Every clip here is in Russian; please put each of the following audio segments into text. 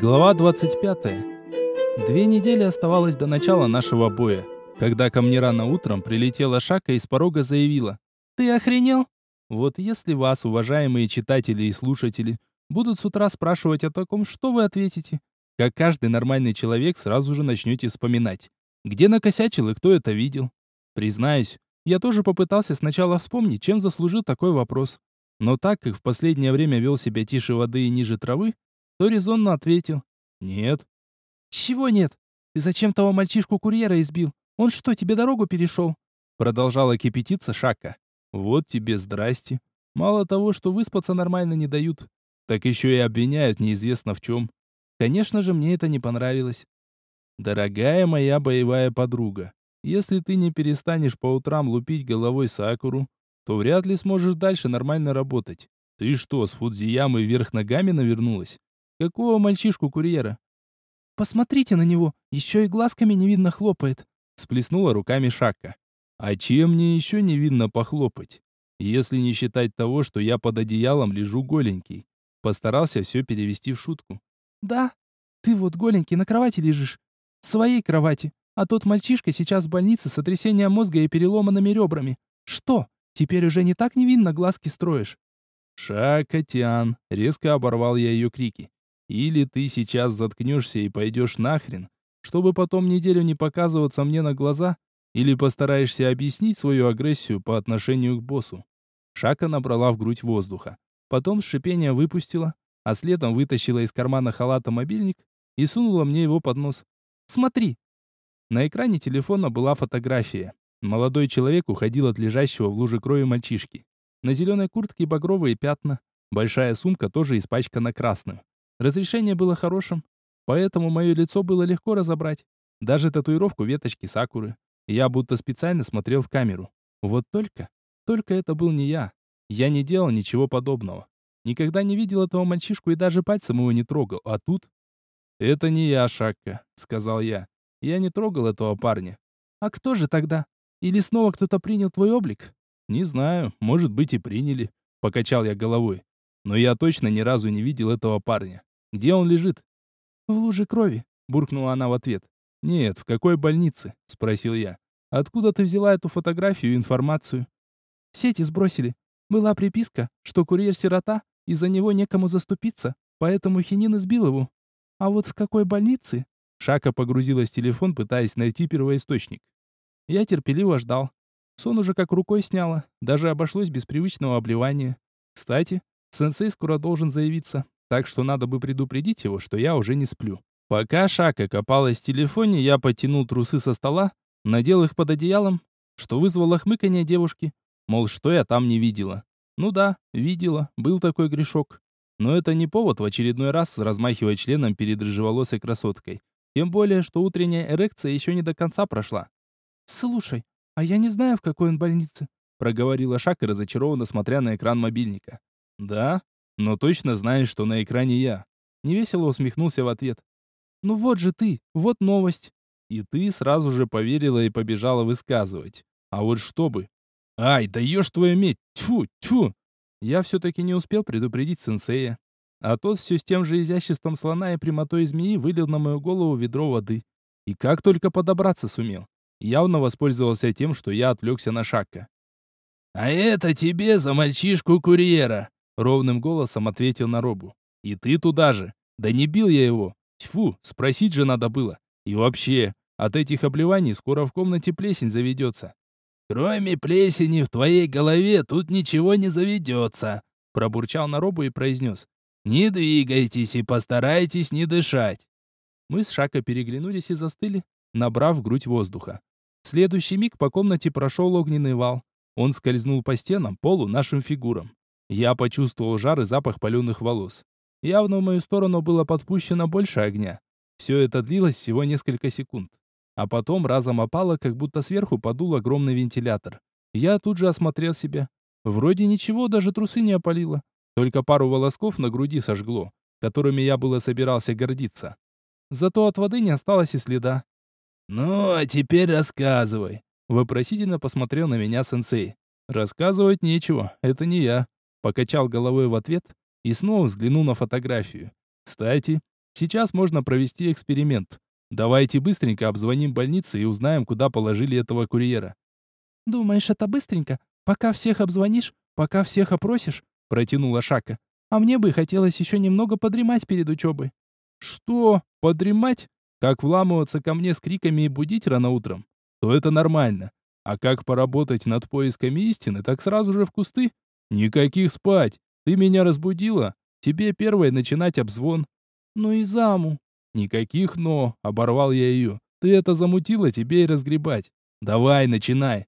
Глава 25. Две недели оставалось до начала нашего боя, когда ко мне рано утром прилетела Шака и с порога заявила. «Ты охренел?» Вот если вас, уважаемые читатели и слушатели, будут с утра спрашивать о таком, что вы ответите? Как каждый нормальный человек сразу же начнете вспоминать. Где накосячил и кто это видел? Признаюсь, я тоже попытался сначала вспомнить, чем заслужил такой вопрос. Но так как в последнее время вел себя тише воды и ниже травы, то резонно ответил. «Нет». «Чего нет? Ты зачем того мальчишку-курьера избил? Он что, тебе дорогу перешел?» Продолжала кипятиться Шака. «Вот тебе здрасте. Мало того, что выспаться нормально не дают, так еще и обвиняют неизвестно в чем. Конечно же, мне это не понравилось. Дорогая моя боевая подруга, если ты не перестанешь по утрам лупить головой Сакуру, то вряд ли сможешь дальше нормально работать. Ты что, с Фудзиямой вверх ногами навернулась? Какого мальчишку-курьера? Посмотрите на него, еще и глазками не видно хлопает. Сплеснула руками Шака. А чем мне еще не видно похлопать? Если не считать того, что я под одеялом лежу голенький. Постарался все перевести в шутку. Да, ты вот голенький на кровати лежишь. В своей кровати. А тот мальчишка сейчас в больнице с сотрясением мозга и переломанными ребрами. Что, теперь уже не так невинно глазки строишь? «Шакатян!» — резко оборвал я ее крики. Или ты сейчас заткнешься и пойдешь нахрен, чтобы потом неделю не показываться мне на глаза, или постараешься объяснить свою агрессию по отношению к боссу. Шака набрала в грудь воздуха. Потом с шипением выпустила, а следом вытащила из кармана халата мобильник и сунула мне его под нос. «Смотри!» На экране телефона была фотография. Молодой человек уходил от лежащего в луже крови мальчишки. На зеленой куртке багровые пятна. Большая сумка тоже испачкана красным. Разрешение было хорошим, поэтому мое лицо было легко разобрать. Даже татуировку веточки сакуры. Я будто специально смотрел в камеру. Вот только, только это был не я. Я не делал ничего подобного. Никогда не видел этого мальчишку и даже пальцем его не трогал. А тут... «Это не я, Шакка», — сказал я. «Я не трогал этого парня». «А кто же тогда? Или снова кто-то принял твой облик?» «Не знаю, может быть и приняли», — покачал я головой. «Но я точно ни разу не видел этого парня. Где он лежит?» «В луже крови», — буркнула она в ответ. «Нет, в какой больнице?» — спросил я. «Откуда ты взяла эту фотографию и информацию?» «В сети сбросили. Была приписка, что курьер сирота, и за него некому заступиться, поэтому Хинин избил его. А вот в какой больнице?» Шака погрузилась в телефон, пытаясь найти первоисточник. Я терпеливо ждал. Сон уже как рукой сняло, даже обошлось без привычного обливания. Кстати, сенсей скоро должен заявиться, так что надо бы предупредить его, что я уже не сплю. Пока Шака копалась в телефоне, я потянул трусы со стола, надел их под одеялом, что вызвало хмыканье девушки, мол, что я там не видела. Ну да, видела, был такой грешок. Но это не повод в очередной раз размахивать членом перед рыжеволосой красоткой. Тем более, что утренняя эрекция еще не до конца прошла. «Слушай, а я не знаю, в какой он больнице», проговорила Шака, разочарованно смотря на экран мобильника. «Да? Но точно знаешь, что на экране я. Невесело усмехнулся в ответ. Ну вот же ты, вот новость. И ты сразу же поверила и побежала высказывать. А вот что бы? Ай, даешь твою медь! Тьфу, тьфу! Я все-таки не успел предупредить сенсея. А тот все с тем же изяществом слона и прямотой змеи вылил на мою голову ведро воды. И как только подобраться сумел. Явно воспользовался тем, что я отвлекся на Шакка. «А это тебе за мальчишку-курьера!» Ровным голосом ответил на робу. «И ты туда же. Да не бил я его. Тьфу, спросить же надо было. И вообще, от этих обливаний скоро в комнате плесень заведется». «Кроме плесени в твоей голове тут ничего не заведется», пробурчал на робу и произнес. «Не двигайтесь и постарайтесь не дышать». Мы с Шака переглянулись и застыли, набрав грудь воздуха. В следующий миг по комнате прошел огненный вал. Он скользнул по стенам, полу, нашим фигурам. Я почувствовал жар и запах паленых волос. Явно в мою сторону было подпущено больше огня. Все это длилось всего несколько секунд. А потом разом опало, как будто сверху подул огромный вентилятор. Я тут же осмотрел себя. Вроде ничего, даже трусы не опалило. Только пару волосков на груди сожгло, которыми я было собирался гордиться. Зато от воды не осталось и следа. «Ну, а теперь рассказывай», — вопросительно посмотрел на меня сенсей. «Рассказывать нечего, это не я. Покачал головой в ответ и снова взглянул на фотографию. Кстати, Сейчас можно провести эксперимент. Давайте быстренько обзвоним больницы и узнаем, куда положили этого курьера. Думаешь, это быстренько? Пока всех обзвонишь, пока всех опросишь, протянула Шака. А мне бы хотелось еще немного подремать перед учебой. Что? Подремать? Как вламываться ко мне с криками и будить рано утром? То это нормально. А как поработать над поисками истины, так сразу же в кусты? Никаких спать. Ты меня разбудила. Тебе первой начинать обзвон. Ну и заму. Никаких «но», оборвал я ее. Ты это замутила, тебе и разгребать. Давай, начинай.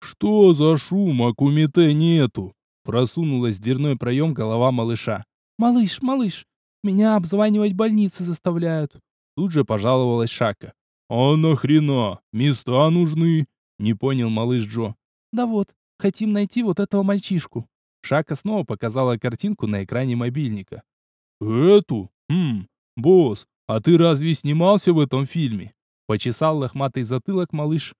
Что за шум, а кумите нету? Просунулась в дверной проем голова малыша. Малыш, малыш, меня обзванивать больницы заставляют. Тут же пожаловалась Шака. А нахрена? Места нужны? Не понял малыш Джо. Да вот, хотим найти вот этого мальчишку. Шака снова показала картинку на экране мобильника. Эту? Хм, босс, а ты разве снимался в этом фильме? Почесал лохматый затылок малыш.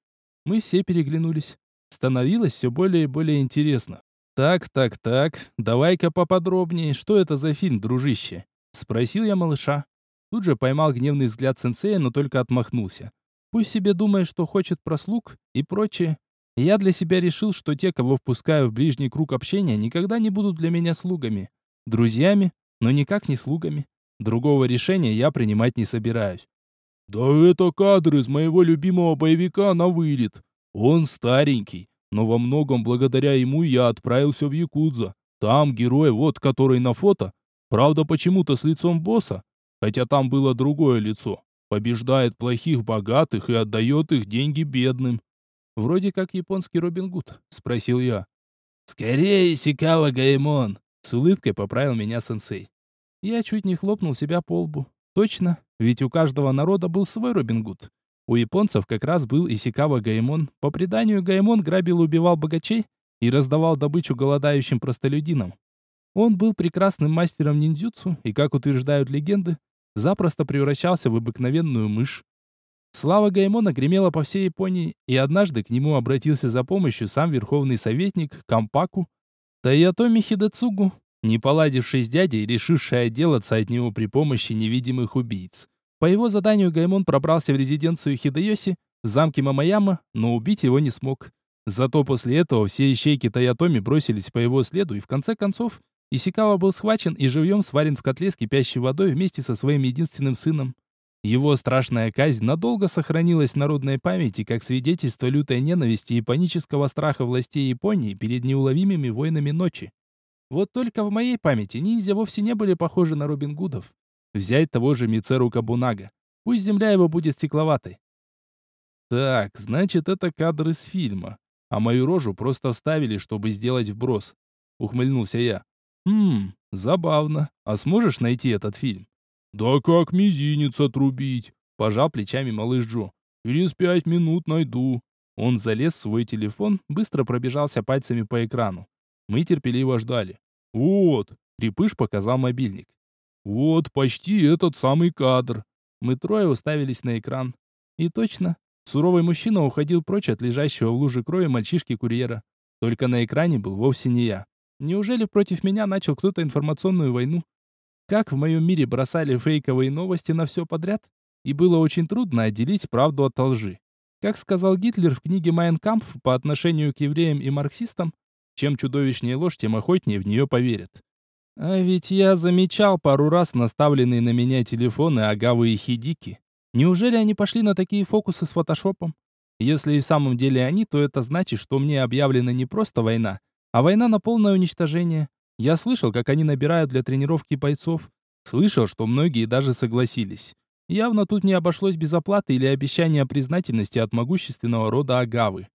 Мы все переглянулись. Становилось все более и более интересно. Так, так, так, давай-ка поподробнее, что это за фильм, дружище? Спросил я малыша. Тут же поймал гневный взгляд сенсея, но только отмахнулся. Пусть себе думает, что хочет прослуг и прочее. Я для себя решил, что те, кого впускаю в ближний круг общения, никогда не будут для меня слугами. Друзьями, но никак не слугами. Другого решения я принимать не собираюсь. Да это кадр из моего любимого боевика на вылет. Он старенький, но во многом благодаря ему я отправился в Якудза. Там герой, вот который на фото, правда почему-то с лицом босса, хотя там было другое лицо, побеждает плохих богатых и отдает их деньги бедным. Вроде как японский Робин Гуд, спросил я. Скорее, Исикава Гоэмон, с улыбкой поправил меня сенсей. Я чуть не хлопнул себя по лбу. Точно, ведь у каждого народа был свой Робин Гуд. У японцев как раз был Исикава Гоэмон. По преданию, Гоэмон грабил и убивал богачей и раздавал добычу голодающим простолюдинам. Он был прекрасным мастером ниндзюцу и, как утверждают легенды, запросто превращался в обыкновенную мышь. Слава Гаймона гремела по всей Японии, и однажды к нему обратился за помощью сам верховный советник Кампаку Таятоми Хидецугу, не поладивший с дядей, решивший отделаться от него при помощи невидимых убийц. По его заданию Гаймон пробрался в резиденцию Хидеоси в замке Мамаяма, но убить его не смог. Зато после этого все ищейки Таятоми бросились по его следу, и в конце концов Исикава был схвачен и живьем сварен в котле с кипящей водой вместе со своим единственным сыном. Его страшная казнь надолго сохранилась в народной памяти как свидетельство лютой ненависти и панического страха властей Японии перед неуловимыми войнами ночи. Вот только в моей памяти ниндзя вовсе не были похожи на Робин Гудов. Взять того же Мицеру Кабунага. Пусть земля его будет стекловатой. Так, значит, это кадр из фильма. А мою рожу просто вставили, чтобы сделать вброс. Ухмыльнулся я. Хм, забавно. А сможешь найти этот фильм? «Да как мизинец отрубить?» – пожал плечами малыш Джо. «Через пять минут найду». Он залез в свой телефон, быстро пробежался пальцами по экрану. Мы терпеливо ждали. «Вот!» – Крепыш показал мобильник. «Вот почти этот самый кадр». Мы трое уставились на экран. И точно, суровый мужчина уходил прочь от лежащего в луже крови мальчишки-курьера. Только на экране был вовсе не я. Неужели против меня начал кто-то информационную войну? Как в моем мире бросали фейковые новости на все подряд, и было очень трудно отделить правду от лжи. Как сказал Гитлер в книге «Майн Кампф» по отношению к евреям и марксистам, чем чудовищнее ложь, тем охотнее в нее поверят. А ведь я замечал пару раз наставленные на меня телефоны Агавы и Хидики. Неужели они пошли на такие фокусы с фотошопом? Если и в самом деле они, то это значит, что мне объявлена не просто война, а война на полное уничтожение. Я слышал, как они набирают для тренировки бойцов. Слышал, что многие даже согласились. Явно тут не обошлось без оплаты или обещания признательности от могущественного рода Агавы.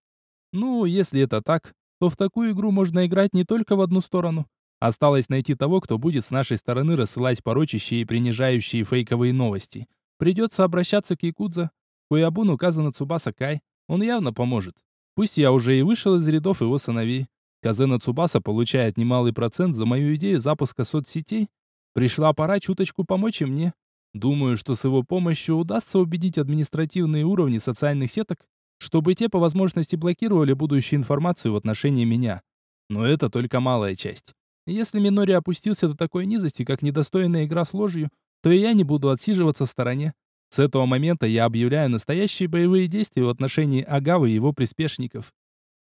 Ну, если это так, то в такую игру можно играть не только в одну сторону. Осталось найти того, кто будет с нашей стороны рассылать порочащие и принижающие фейковые новости. Придется обращаться к Якудза. Куябун указан Цубаса Кай. Он явно поможет. Пусть я уже и вышел из рядов его сыновей. Казена Цубаса получает немалый процент за мою идею запуска соцсетей. Пришла пора чуточку помочь и мне. Думаю, что с его помощью удастся убедить административные уровни социальных сеток, чтобы те по возможности блокировали будущую информацию в отношении меня. Но это только малая часть. Если Минори опустился до такой низости, как недостойная игра с ложью, то и я не буду отсиживаться в стороне. С этого момента я объявляю настоящие боевые действия в отношении Агавы и его приспешников.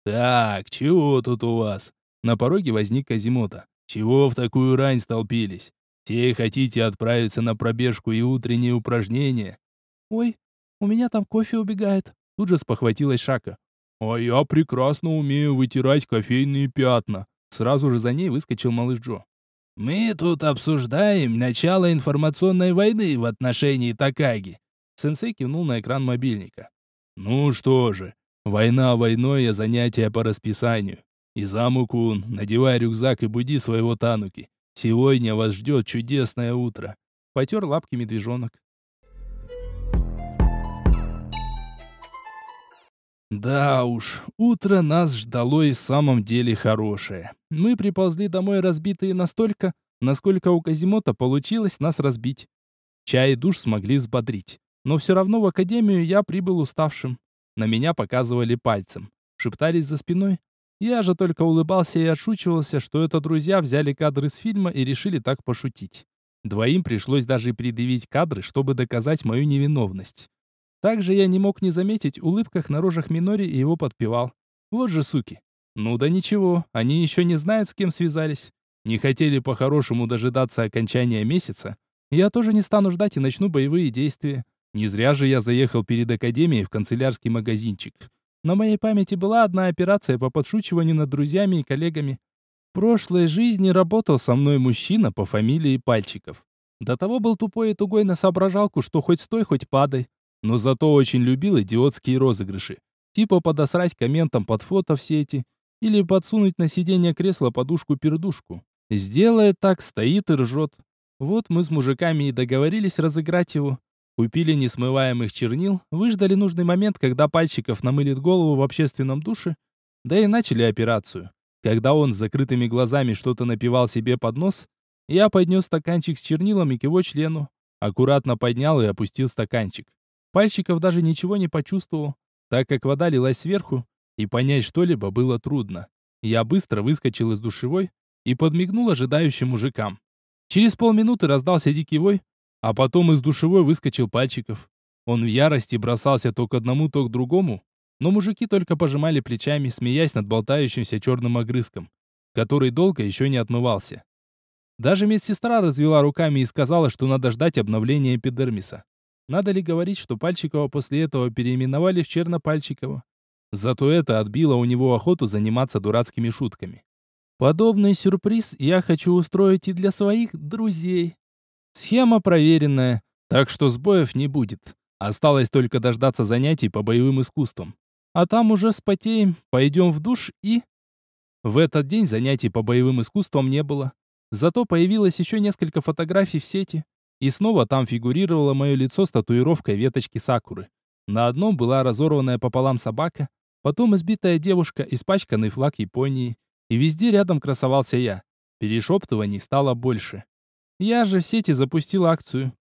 «Так, чего тут у вас?» На пороге возник Казимота. «Чего в такую рань столпились? Все хотите отправиться на пробежку и утренние упражнения?» «Ой, у меня там кофе убегает», — тут же спохватилась Шака. «А я прекрасно умею вытирать кофейные пятна». Сразу же за ней выскочил малыш Джо. «Мы тут обсуждаем начало информационной войны в отношении Такаги». Сенсей кивнул на экран мобильника. «Ну что же, война войной, а занятия по расписанию. Изаму-кун, надевай рюкзак и буди своего Тануки. Сегодня вас ждет чудесное утро». Потер лапки медвежонок. Да уж, утро нас ждало и в самом деле хорошее. Мы приползли домой разбитые настолько, насколько у Казимота получилось нас разбить. Чай и душ смогли взбодрить. Но все равно в академию я прибыл уставшим. На меня показывали пальцем. Шептались за спиной. Я же только улыбался и отшучивался, что это друзья взяли кадры с фильма и решили так пошутить. Двоим пришлось даже предъявить кадры, чтобы доказать мою невиновность. Также я не мог не заметить улыбках на рожах Минори и его подпевал. Вот же суки. Ну да ничего, они еще не знают, с кем связались. Не хотели по-хорошему дожидаться окончания месяца. Я тоже не стану ждать и начну боевые действия. Не зря же я заехал перед академией в канцелярский магазинчик. На моей памяти была одна операция по подшучиванию над друзьями и коллегами. В прошлой жизни работал со мной мужчина по фамилии Пальчиков. До того был тупой и тугой на соображалку, что хоть стой, хоть падай но зато очень любил идиотские розыгрыши. Типа подосрать комментом под фото в сети или подсунуть на сиденье кресла подушку-пердушку. Сделает так, стоит и ржет. Вот мы с мужиками и договорились разыграть его. Купили несмываемых чернил, выждали нужный момент, когда Пальчиков намылит голову в общественном душе, да и начали операцию. Когда он с закрытыми глазами что-то напивал себе под нос, я поднес стаканчик с чернилами к его члену, аккуратно поднял и опустил стаканчик. Пальчиков даже ничего не почувствовал, так как вода лилась сверху, и понять что-либо было трудно. Я быстро выскочил из душевой и подмигнул ожидающим мужикам. Через полминуты раздался дикий вой, а потом из душевой выскочил Пальчиков. Он в ярости бросался то к одному, то к другому, но мужики только пожимали плечами, смеясь над болтающимся черным огрызком, который долго еще не отмывался. Даже медсестра развела руками и сказала, что надо ждать обновления эпидермиса. Надо ли говорить, что Пальчикова после этого переименовали в Чернопальчикова? Зато это отбило у него охоту заниматься дурацкими шутками. Подобный сюрприз я хочу устроить и для своих друзей. Схема проверенная, так что сбоев не будет. Осталось только дождаться занятий по боевым искусствам. А там уже спотеем, пойдем в душ и... В этот день занятий по боевым искусствам не было. Зато появилось еще несколько фотографий в сети, и снова там фигурировало мое лицо с татуировкой веточки сакуры. На одном была разорванная пополам собака, потом избитая девушка, испачканный флаг Японии, и везде рядом красовался я. Перешептываний стало больше. Я же в сети запустил акцию.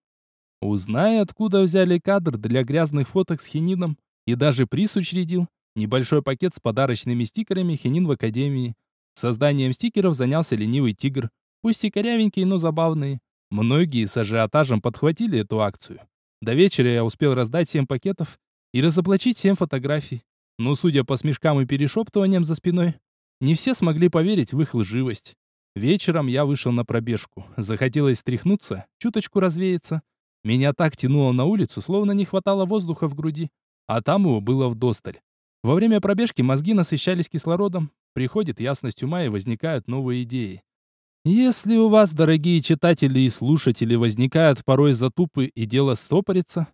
Узнай, откуда взяли кадр для грязных фоток с хинином, и даже приз учредил. Небольшой пакет с подарочными стикерами хинин в Академии. Созданием стикеров занялся ленивый тигр. Пусть и корявенькие, но забавные. Многие с ажиотажем подхватили эту акцию. До вечера я успел раздать 7 пакетов и разоблачить 7 фотографий. Но, судя по смешкам и перешептываниям за спиной, не все смогли поверить в их лживость. Вечером я вышел на пробежку. Захотелось стряхнуться, чуточку развеяться. Меня так тянуло на улицу, словно не хватало воздуха в груди. А там его было вдосталь. Во время пробежки мозги насыщались кислородом, приходит ясность ума и возникают новые идеи. Если у вас, дорогие читатели и слушатели, возникают порой затупы и дело стопорится,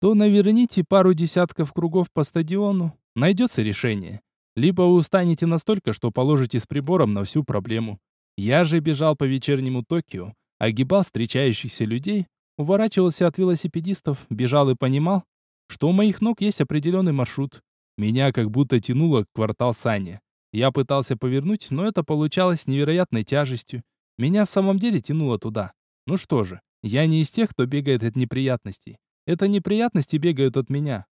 то наверните пару десятков кругов по стадиону, найдется решение. Либо вы устанете настолько, что положите с прибором на всю проблему. Я же бежал по вечернему Токио, огибал встречающихся людей, уворачивался от велосипедистов, бежал и понимал, что у моих ног есть определенный маршрут. Меня как будто тянуло к квартал Сани. Я пытался повернуть, но это получалось невероятной тяжестью. Меня в самом деле тянуло туда. Ну что же, я не из тех, кто бегает от неприятностей. Это неприятности бегают от меня.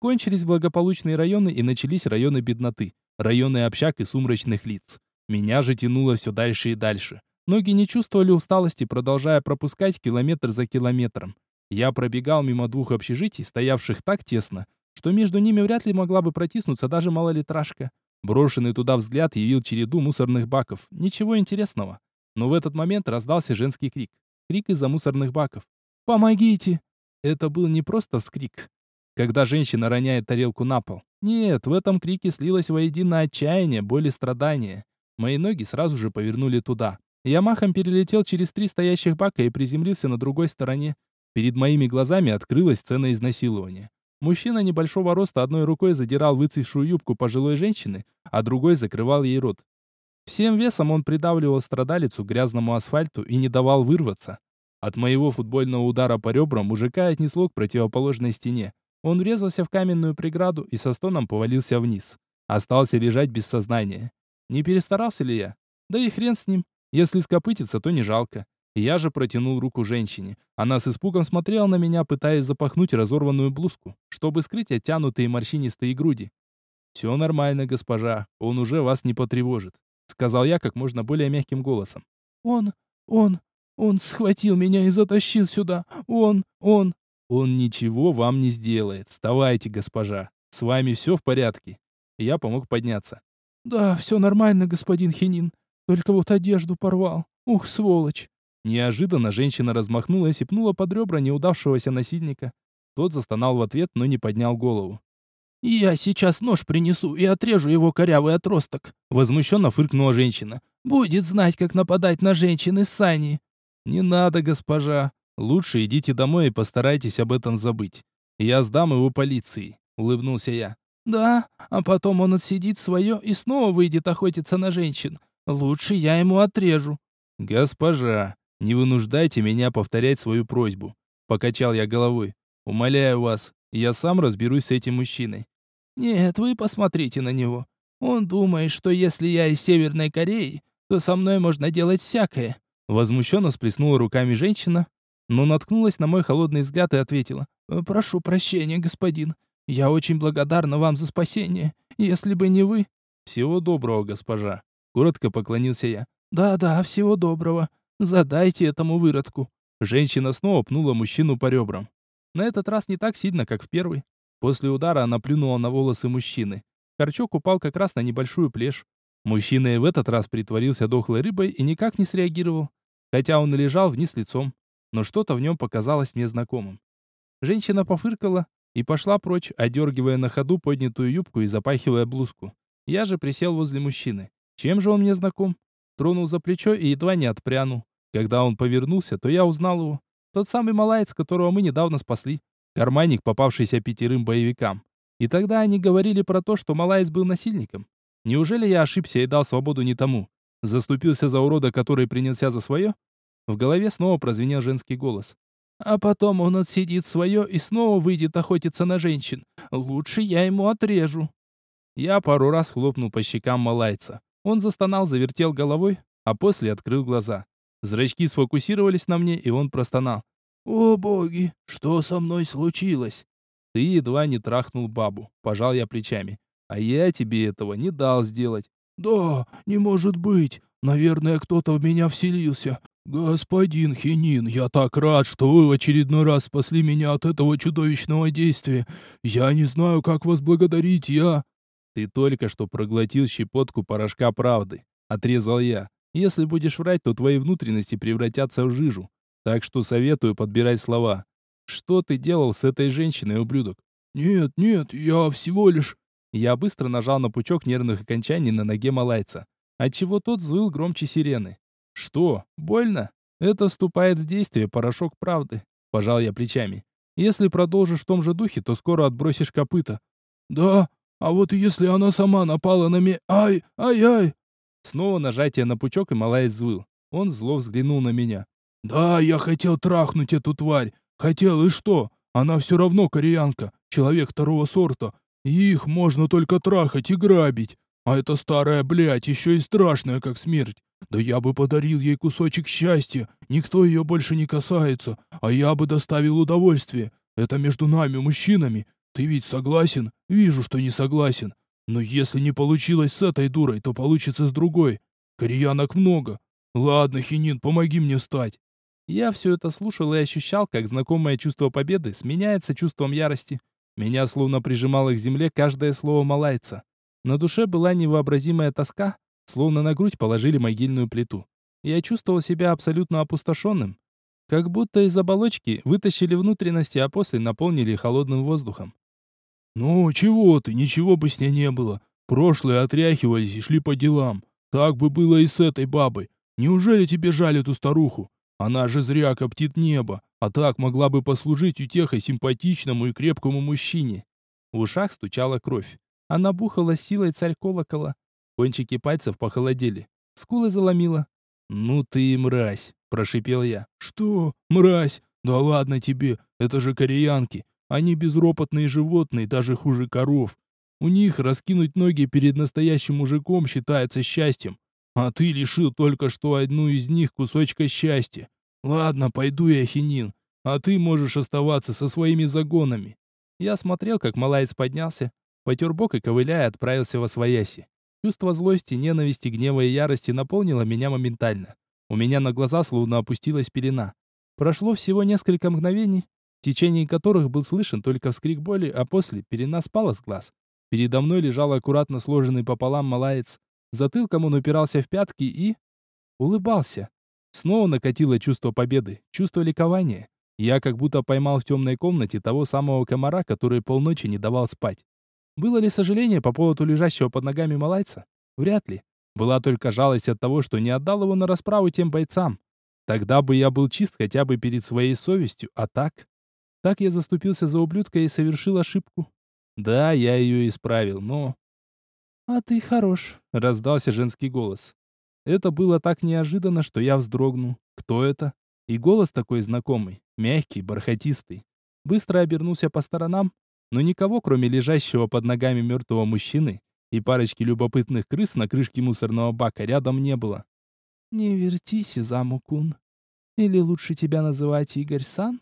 Кончились благополучные районы и начались районы бедноты, районы общак и сумрачных лиц. Меня же тянуло все дальше и дальше. Ноги не чувствовали усталости, продолжая пропускать километр за километром. Я пробегал мимо двух общежитий, стоявших так тесно, что между ними вряд ли могла бы протиснуться даже малолитражка. Брошенный туда взгляд явил череду мусорных баков. Ничего интересного. Но в этот момент раздался женский крик. Крик из-за мусорных баков. «Помогите!» Это был не просто вскрик. Когда женщина роняет тарелку на пол. Нет, в этом крике слилось воедино отчаяние, боль и страдание. Мои ноги сразу же повернули туда. Я махом перелетел через три стоящих бака и приземлился на другой стороне. Перед моими глазами открылась сцена изнасилования. Мужчина небольшого роста одной рукой задирал выцветшую юбку пожилой женщины, а другой закрывал ей рот. Всем весом он придавливал страдалицу к грязному асфальту и не давал вырваться. От моего футбольного удара по ребрам мужика отнесло к противоположной стене. Он врезался в каменную преграду и со стоном повалился вниз. Остался лежать без сознания. Не перестарался ли я? Да и хрен с ним. Если скопытиться, то не жалко. Я же протянул руку женщине. Она с испугом смотрела на меня, пытаясь запахнуть разорванную блузку, чтобы скрыть оттянутые морщинистые груди. «Все нормально, госпожа, он уже вас не потревожит», — сказал я как можно более мягким голосом. «Он, он, он схватил меня и затащил сюда. Он, он...» «Он ничего вам не сделает. Вставайте, госпожа. С вами все в порядке?» Я помог подняться. «Да, все нормально, господин Хинин. Только вот одежду порвал. Ух, сволочь!» Неожиданно женщина размахнулась и пнула под ребра неудавшегося насильника. Тот застонал в ответ, но не поднял голову. «Я сейчас нож принесу и отрежу его корявый отросток», — возмущенно фыркнула женщина. «Будет знать, как нападать на женщин из сани». «Не надо, госпожа. Лучше идите домой и постарайтесь об этом забыть. Я сдам его полиции», — улыбнулся я. «Да, а потом он отсидит свое и снова выйдет охотиться на женщин. Лучше я ему отрежу». «Госпожа, не вынуждайте меня повторять свою просьбу. Покачал я головой. Умоляю вас, я сам разберусь с этим мужчиной. Нет, вы посмотрите на него. Он думает, что если я из Северной Кореи, то со мной можно делать всякое. Возмущенно сплеснула руками женщина, но наткнулась на мой холодный взгляд и ответила. «Э, «Прошу прощения, господин. Я очень благодарна вам за спасение. Если бы не вы...» «Всего доброго, госпожа», — коротко поклонился я. «Да-да, всего доброго. Задайте этому выродку. Женщина снова пнула мужчину по ребрам. На этот раз не так сильно, как в первый. После удара она плюнула на волосы мужчины. Корчок упал как раз на небольшую плешь. Мужчина и в этот раз притворился дохлой рыбой и никак не среагировал. Хотя он и лежал вниз лицом. Но что-то в нем показалось мне знакомым. Женщина пофыркала и пошла прочь, одергивая на ходу поднятую юбку и запахивая блузку. Я же присел возле мужчины. Чем же он мне знаком? Тронул за плечо и едва не отпрянул. Когда он повернулся, то я узнал его. Тот самый малаец, которого мы недавно спасли. Карманник, попавшийся пятерым боевикам. И тогда они говорили про то, что малаец был насильником. Неужели я ошибся и дал свободу не тому? Заступился за урода, который принялся за свое? В голове снова прозвенел женский голос. А потом он отсидит свое и снова выйдет охотиться на женщин. Лучше я ему отрежу. Я пару раз хлопнул по щекам малайца. Он застонал, завертел головой, а после открыл глаза. Зрачки сфокусировались на мне, и он простонал. «О боги, что со мной случилось?» «Ты едва не трахнул бабу», — пожал я плечами. «А я тебе этого не дал сделать». «Да, не может быть. Наверное, кто-то в меня вселился. «Господин Хинин, я так рад, что вы в очередной раз спасли меня от этого чудовищного действия. Я не знаю, как вас благодарить, я...» «Ты только что проглотил щепотку порошка правды», — отрезал я. Если будешь врать, то твои внутренности превратятся в жижу. Так что советую подбирать слова. Что ты делал с этой женщиной, ублюдок? Нет, нет, я всего лишь... Я быстро нажал на пучок нервных окончаний на ноге малайца, отчего тот взвыл громче сирены. Что? Больно? Это вступает в действие порошок правды. Пожал я плечами. Если продолжишь в том же духе, то скоро отбросишь копыта. Да, а вот если она сама напала на меня... Ай, ай-ай! Снова нажатие на пучок, и малаец взвыл. Он зло взглянул на меня. «Да, я хотел трахнуть эту тварь. Хотел, и что? Она все равно кореянка, человек второго сорта. их можно только трахать и грабить. А эта старая, блядь, еще и страшная, как смерть. Да я бы подарил ей кусочек счастья. Никто ее больше не касается. А я бы доставил удовольствие. Это между нами, мужчинами. Ты ведь согласен? Вижу, что не согласен. Но если не получилось с этой дурой, то получится с другой. Кореянок много. Ладно, Хинин, помоги мне встать. Я все это слушал и ощущал, как знакомое чувство победы сменяется чувством ярости. Меня словно прижимало к земле каждое слово малайца. На душе была невообразимая тоска, словно на грудь положили могильную плиту. Я чувствовал себя абсолютно опустошенным, как будто из оболочки вытащили внутренности, а после наполнили холодным воздухом. «Ну, чего ты, ничего бы с ней не было. Прошлые отряхивались и шли по делам. Так бы было и с этой бабой. Неужели тебе жаль эту старуху? Она же зря коптит небо, а так могла бы послужить утехой симпатичному и крепкому мужчине. В ушах стучала кровь. Она бухала силой царь колокола. Кончики пальцев похолодели. Скулы заломила. «Ну ты и мразь!» – прошипел я. «Что? Мразь? Да ладно тебе, это же кореянки. Они безропотные животные, даже хуже коров. У них раскинуть ноги перед настоящим мужиком считается счастьем. А ты лишил только что одну из них кусочка счастья. Ладно, пойду я, Хинин, а ты можешь оставаться со своими загонами. Я смотрел, как малаец поднялся, потер бок и, ковыляя, отправился во свояси. Чувство злости, ненависти, гнева и ярости наполнило меня моментально. У меня на глаза словно опустилась пелена. Прошло всего несколько мгновений, в течение которых был слышен только вскрик боли, а после пелена спала с глаз. Передо мной лежал аккуратно сложенный пополам малаец, Затылком он упирался в пятки и... улыбался. Снова накатило чувство победы, чувство ликования. Я как будто поймал в темной комнате того самого комара, который полночи не давал спать. Было ли сожаление по поводу лежащего под ногами малайца? Вряд ли. Была только жалость от того, что не отдал его на расправу тем бойцам. Тогда бы я был чист хотя бы перед своей совестью, а так... Так я заступился за ублюдка и совершил ошибку. Да, я ее исправил, но... «А ты хорош», — раздался женский голос. Это было так неожиданно, что я вздрогнул. Кто это? И голос такой знакомый, мягкий, бархатистый. Быстро обернулся по сторонам, но никого, кроме лежащего под ногами мертвого мужчины и парочки любопытных крыс на крышке мусорного бака рядом не было. «Не вертись, Изаму-кун. Или лучше тебя называть Игорь-сан?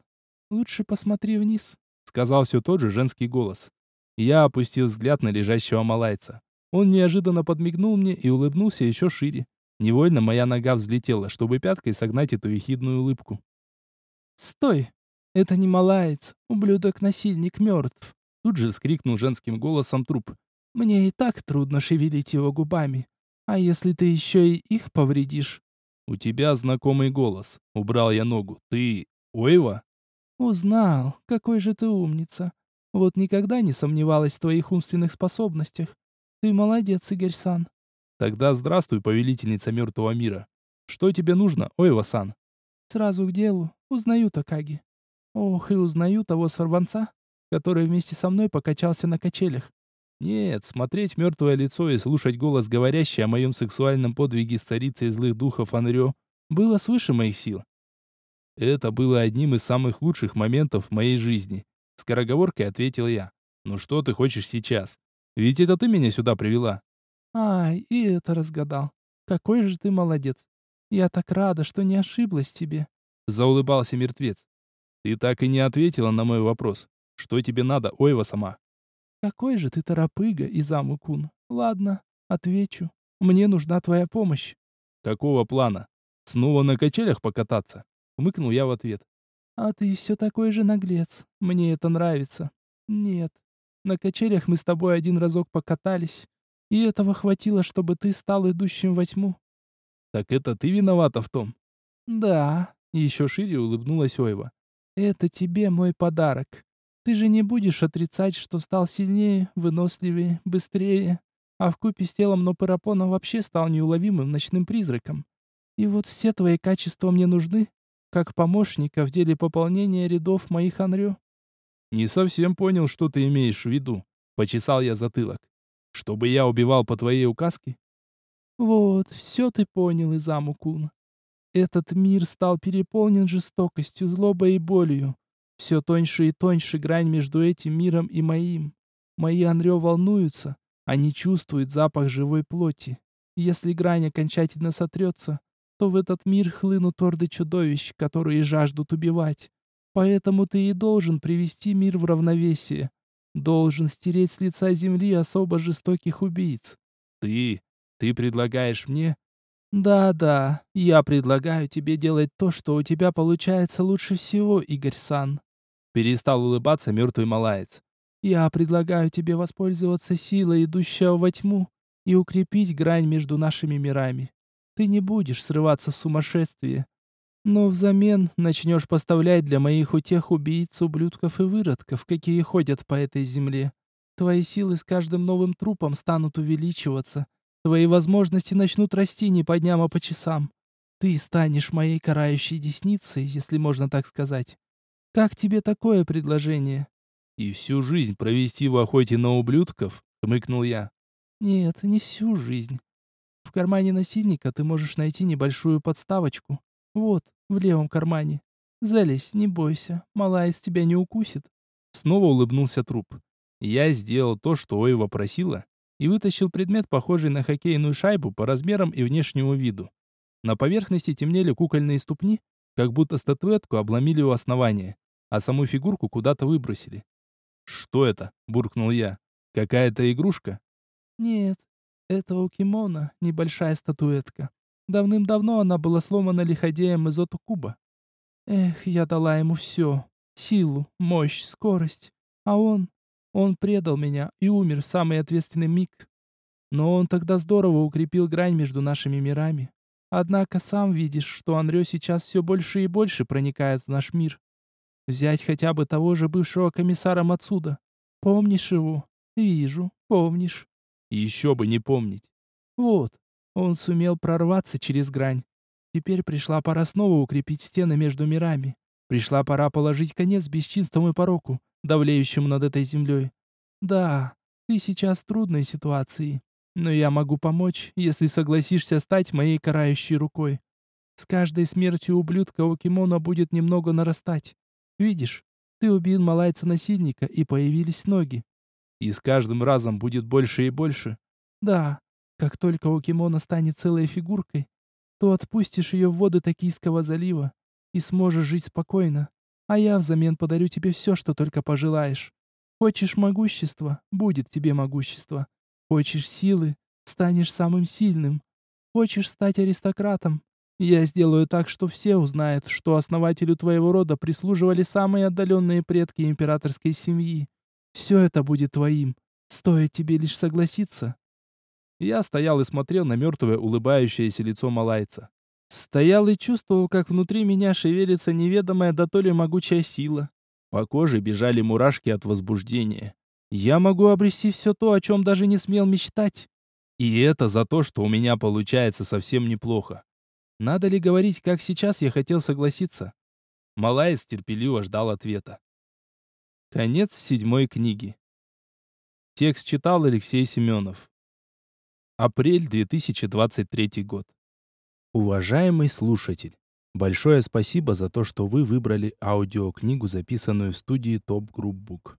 Лучше посмотри вниз», — сказал все тот же женский голос. Я опустил взгляд на лежащего малайца. Он неожиданно подмигнул мне и улыбнулся еще шире. Невольно моя нога взлетела, чтобы пяткой согнать эту ехидную улыбку. «Стой! Это не малаец, ублюдок-насильник мертв!» Тут же вскрикнул женским голосом труп. «Мне и так трудно шевелить его губами. А если ты еще и их повредишь?» «У тебя знакомый голос», — убрал я ногу. «Ты... Ойва?» «Узнал. Какой же ты умница. Вот никогда не сомневалась в твоих умственных способностях. Ты молодец, Игорь-сан. Тогда здравствуй, повелительница мертвого мира. Что тебе нужно, Ойва-сан? Сразу к делу. Узнаю Такаги. Ох, и узнаю того сорванца, который вместе со мной покачался на качелях. Нет, смотреть мертвое лицо и слушать голос, говорящий о моем сексуальном подвиге старицы злых духов Анрё, было свыше моих сил. Это было одним из самых лучших моментов в моей жизни. Скороговоркой ответил я. «Ну что ты хочешь сейчас? Ведь это ты меня сюда привела. Ай, и это разгадал. Какой же ты молодец. Я так рада, что не ошиблась тебе. Заулыбался мертвец. Ты так и не ответила на мой вопрос. Что тебе надо, Ойва сама? Какой же ты торопыга, Изаму-кун. Ладно, отвечу. Мне нужна твоя помощь. Какого плана? Снова на качелях покататься? Хмыкнул я в ответ. А ты все такой же наглец. Мне это нравится. Нет, на качелях мы с тобой один разок покатались, и этого хватило, чтобы ты стал идущим во тьму. Так это ты виновата в том? Да, еще шире улыбнулась Ойва. Это тебе мой подарок. Ты же не будешь отрицать, что стал сильнее, выносливее, быстрее, а в купе с телом Нопырапона вообще стал неуловимым ночным призраком. И вот все твои качества мне нужны, как помощника в деле пополнения рядов моих Анрё. «Не совсем понял, что ты имеешь в виду», — почесал я затылок. «Чтобы я убивал по твоей указке?» «Вот, все ты понял, Изаму-кун. Этот мир стал переполнен жестокостью, злобой и болью. Все тоньше и тоньше грань между этим миром и моим. Мои Анрё волнуются, они чувствуют запах живой плоти. Если грань окончательно сотрется, то в этот мир хлынут орды чудовищ, которые жаждут убивать. Поэтому ты и должен привести мир в равновесие. Должен стереть с лица земли особо жестоких убийц. Ты, ты предлагаешь мне? Да-да, я предлагаю тебе делать то, что у тебя получается лучше всего, Игорь-сан. Перестал улыбаться мертвый малаец. Я предлагаю тебе воспользоваться силой, идущего во тьму, и укрепить грань между нашими мирами. Ты не будешь срываться в сумасшествие, но взамен начнешь поставлять для моих утех убийц, ублюдков и выродков, какие ходят по этой земле. Твои силы с каждым новым трупом станут увеличиваться. Твои возможности начнут расти не по дням, а по часам. Ты станешь моей карающей десницей, если можно так сказать. Как тебе такое предложение? И всю жизнь провести в охоте на ублюдков? Хмыкнул я. Нет, не всю жизнь. В кармане насильника ты можешь найти небольшую подставочку. Вот, в левом кармане. Залезь, не бойся, малая из тебя не укусит. Снова улыбнулся труп. Я сделал то, что Оева просила, и вытащил предмет, похожий на хоккейную шайбу по размерам и внешнему виду. На поверхности темнели кукольные ступни, как будто статуэтку обломили у основания, а саму фигурку куда-то выбросили. «Что это?» – буркнул я. «Какая-то игрушка?» «Нет, это у кимона небольшая статуэтка. Давным-давно она была сломана лиходеем из Отукуба. Эх, я дала ему все. Силу, мощь, скорость. А он... Он предал меня и умер в самый ответственный миг. Но он тогда здорово укрепил грань между нашими мирами. Однако сам видишь, что Анрё сейчас все больше и больше проникает в наш мир. Взять хотя бы того же бывшего комиссара Мацуда. Помнишь его? Вижу, помнишь. Еще бы не помнить. Вот, он сумел прорваться через грань. Теперь пришла пора снова укрепить стены между мирами. Пришла пора положить конец бесчинству и пороку, давлеющему над этой землей. Да, ты сейчас в трудной ситуации, но я могу помочь, если согласишься стать моей карающей рукой. С каждой смертью ублюдка у Кимона будет немного нарастать. Видишь, ты убил малайца-насильника, и появились ноги. И с каждым разом будет больше и больше. Да, как только у Кимона станет целой фигуркой, то отпустишь ее в воды Токийского залива и сможешь жить спокойно, а я взамен подарю тебе все, что только пожелаешь. Хочешь могущества — будет тебе могущество. Хочешь силы — станешь самым сильным. Хочешь стать аристократом — я сделаю так, что все узнают, что основателю твоего рода прислуживали самые отдаленные предки императорской семьи. Все это будет твоим. Стоит тебе лишь согласиться. Я стоял и смотрел на мертвое улыбающееся лицо малайца. Стоял и чувствовал, как внутри меня шевелится неведомая да то ли могучая сила. По коже бежали мурашки от возбуждения. Я могу обрести все то, о чем даже не смел мечтать. И это за то, что у меня получается совсем неплохо. Надо ли говорить, как сейчас я хотел согласиться? Малаец терпеливо ждал ответа. Конец седьмой книги. Текст читал Алексей Семенов. Апрель 2023 год. Уважаемый слушатель, большое спасибо за то, что вы выбрали аудиокнигу, записанную в студии Top Group Book.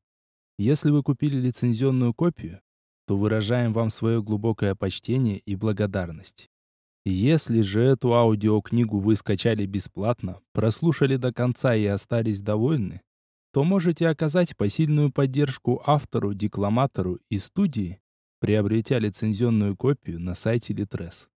Если вы купили лицензионную копию, то выражаем вам свое глубокое почтение и благодарность. Если же эту аудиокнигу вы скачали бесплатно, прослушали до конца и остались довольны, то можете оказать посильную поддержку автору, декламатору и студии, приобретя лицензионную копию на сайте Litres.